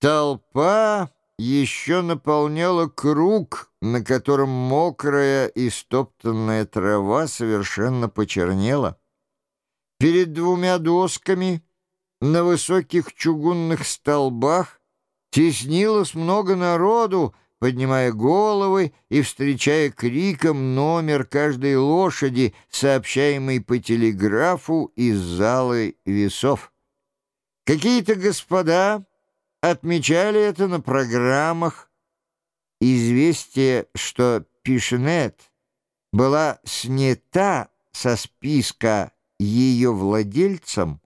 Толпа еще наполняла круг, на котором мокрая и стоптанная трава совершенно почернела. Перед двумя досками на высоких чугунных столбах теснилось много народу, поднимая головы и встречая криком номер каждой лошади, сообщаемый по телеграфу из залы весов. Какие-то господа отмечали это на программах. Известие, что Пишнет была снята со списка ее владельцем,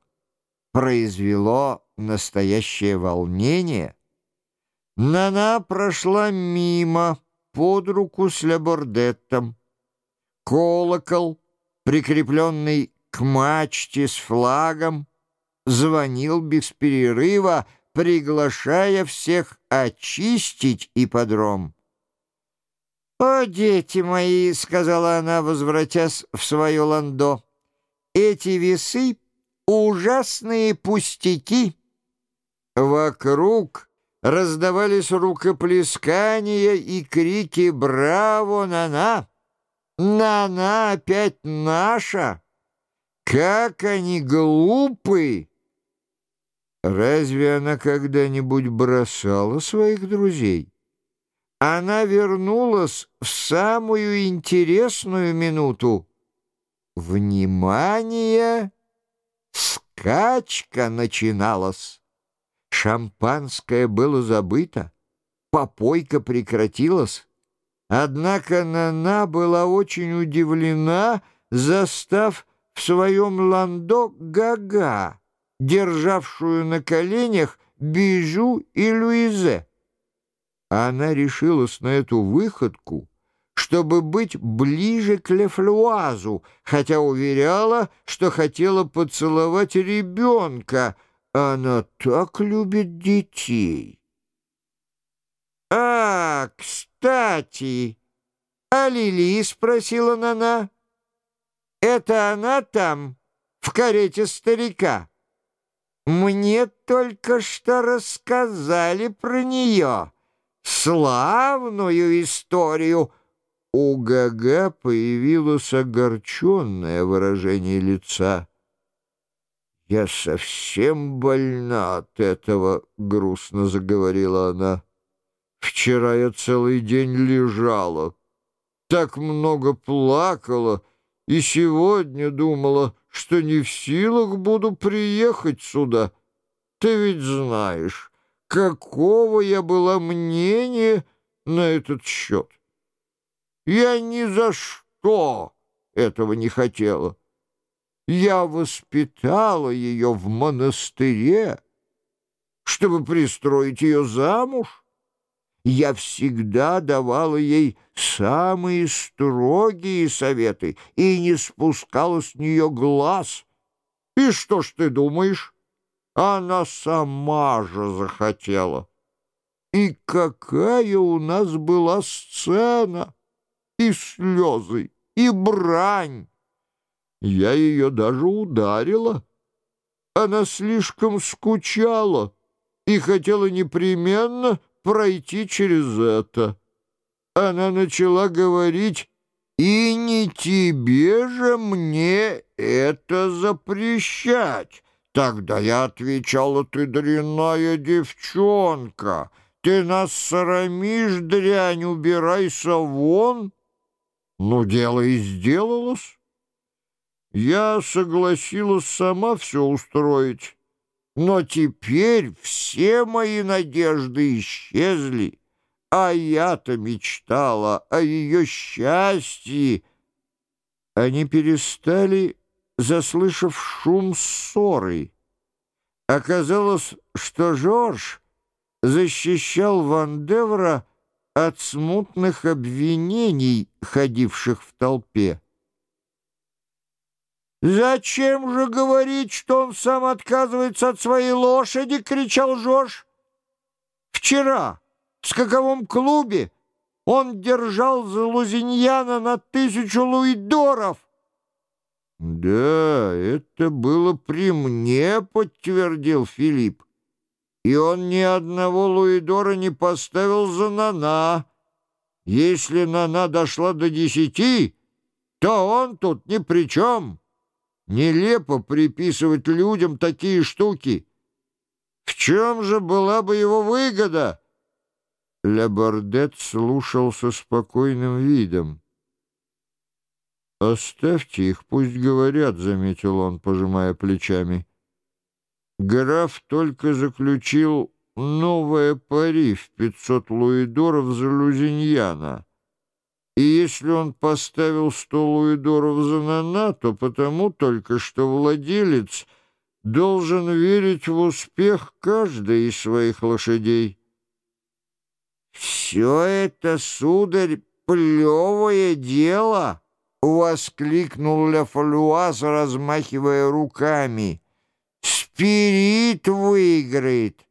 произвело настоящее волнение. Нана прошла мимо под руку с Лебордеттом. Колокол, прикрепленный к мачте с флагом, звонил без перерыва, приглашая всех очистить ипподром. «О, дети мои!» — сказала она, возвратясь в свое ландо. «Эти весы — ужасные пустяки!» Вокруг раздавались рукоплескания и крики «Браво, Нана! Нана опять наша! Как они глупы!» Разве она когда-нибудь бросала своих друзей? Она вернулась в самую интересную минуту. Внимание! Скачка начиналась. Шампанское было забыто, попойка прекратилась. Однако Нана была очень удивлена, застав в своем ландо Гага державшую на коленях Бижу и Луизе. Она решилась на эту выходку, чтобы быть ближе к Лефлуазу, хотя уверяла, что хотела поцеловать ребенка. Она так любит детей. «А, кстати, а Лили?» — спросила Нана. «Это она там, в карете старика?» Мне только что рассказали про нее. Славную историю. У Гага появилось огорченное выражение лица. «Я совсем больна от этого», — грустно заговорила она. «Вчера я целый день лежала, так много плакала, и сегодня думала, что не в силах буду приехать сюда. Ты ведь знаешь, какого я была мнения на этот счет. Я ни за что этого не хотела. Я воспитала ее в монастыре, чтобы пристроить ее замуж. Я всегда давала ей самые строгие советы и не спускала с нее глаз. И что ж ты думаешь? Она сама же захотела. И какая у нас была сцена! И слезы, и брань! Я ее даже ударила. Она слишком скучала и хотела непременно пройти через это. Она начала говорить, «И не тебе же мне это запрещать». Тогда я отвечала, «Ты дрянная девчонка, ты нас срамишь, дрянь, убирайся вон». Ну, дело и сделалось. Я согласилась сама все устроить. Но теперь все мои надежды исчезли, а я-то мечтала о ее счастье. Они перестали, заслышав шум ссоры. Оказалось, что Жорж защищал Вандевра от смутных обвинений, ходивших в толпе. «Зачем же говорить, что он сам отказывается от своей лошади?» — кричал Жорж. «Вчера в скаковом клубе он держал за Лузиньяна на тысячу луидоров». «Да, это было при мне», — подтвердил Филипп. и он ни одного луидора не поставил за Нана. Если Нана дошла до десяти, то он тут ни при чем. Нелепо приписывать людям такие штуки. В чем же была бы его выгода?» Лабордет слушал со спокойным видом. «Оставьте их, пусть говорят», — заметил он, пожимая плечами. Граф только заключил новое пари в пятьсот луидоров за Лузиньяна. И если он поставил сто луидоров за Нана, то потому только, что владелец должен верить в успех каждой из своих лошадей. «Все это, сударь, плевое дело!» — воскликнул Ля Фалюаз, размахивая руками. «Спирит выиграет!»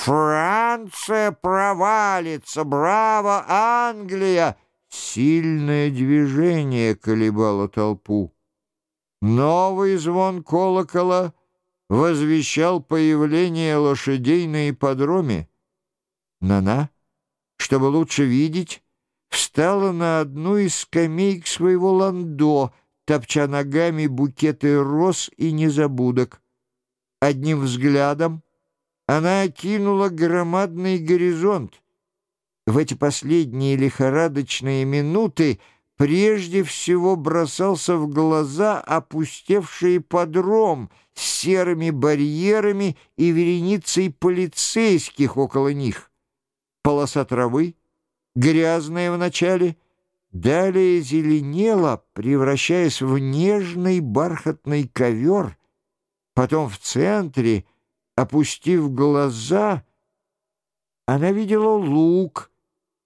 Франция провалится! Браво, Англия! Сильное движение колебало толпу. Новый звон колокола возвещал появление лошадей на ипподроме. Нана, чтобы лучше видеть, встала на одну из скамеек своего ландо, топча ногами букеты роз и незабудок. Одним взглядом она окинула громадный горизонт, в эти последние лихорадочные минуты прежде всего бросался в глаза опустевший подром с серыми барьерами и вереницей полицейских около них. Полоса травы, грязная вначале, далее зеленела, превращаясь в нежный бархатный ковер, потом в центре, опустив глаза, она видела лук —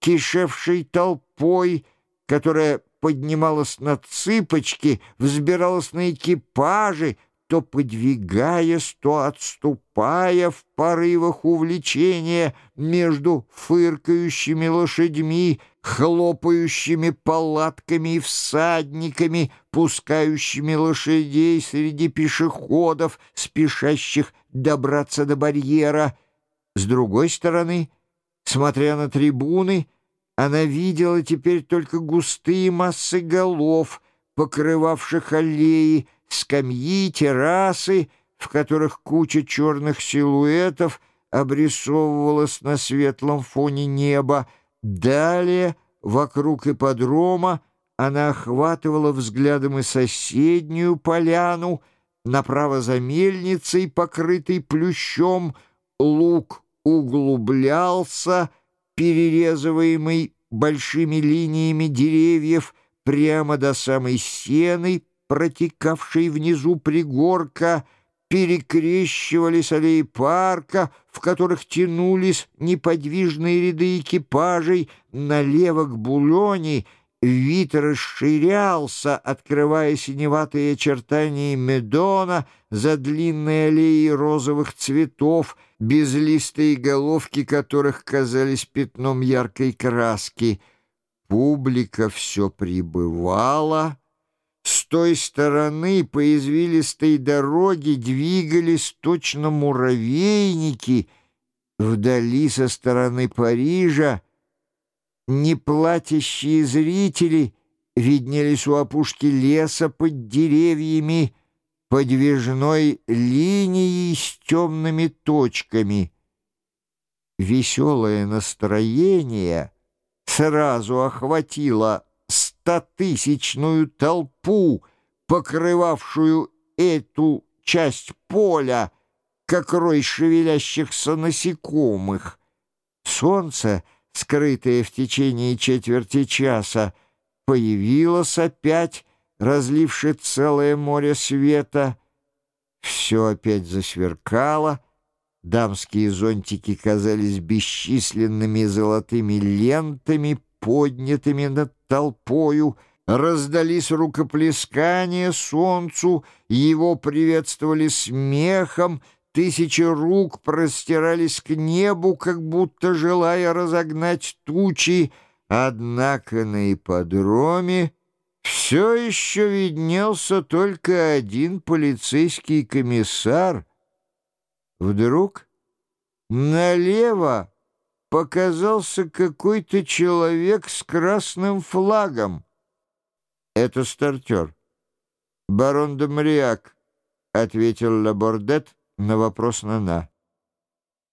кишевшей толпой, которая поднималась на цыпочки, взбиралась на экипажи, то подвигаясь, то отступая в порывах увлечения между фыркающими лошадьми, хлопающими палатками и всадниками, пускающими лошадей среди пешеходов, спешащих добраться до барьера. С другой стороны, смотря на трибуны, она видела теперь только густые массы голов, покрывавших аллеи, скамьи, террасы, в которых куча черных силуэтов обрисовывалась на светлом фоне неба. Далее, вокруг ипподрома, она охватывала взглядом и соседнюю поляну, направо за мельницей, покрытой плющом, луг углублялся, перерезываемый большими линиями деревьев прямо до самой сены, протекавшей внизу пригорка, перекрещивались аллеи парка, в которых тянулись неподвижные ряды экипажей, налево к Булоне — Вид расширялся, открывая синеватые очертания Медона за длинной аллеей розовых цветов, безлистые головки которых казались пятном яркой краски. Публика все прибывала. С той стороны по извилистой дороге двигались точно муравейники. Вдали со стороны Парижа Неплатящие зрители виднелись у опушки леса под деревьями, подвижной линией с темными точками. Веселое настроение сразу охватило стотысячную толпу, покрывавшую эту часть поля, как рой шевелящихся насекомых. Солнце — скрытая в течение четверти часа, появилась опять, разливши целое море света. Все опять засверкало, дамские зонтики казались бесчисленными золотыми лентами, поднятыми над толпою, раздались рукоплескания солнцу, его приветствовали смехом, Тысячи рук простирались к небу, как будто желая разогнать тучи, однако на ипподроме все еще виднелся только один полицейский комиссар. Вдруг налево показался какой-то человек с красным флагом. Это стартер. «Барон де Мариак», — ответил Лабордет на вопрос Нана.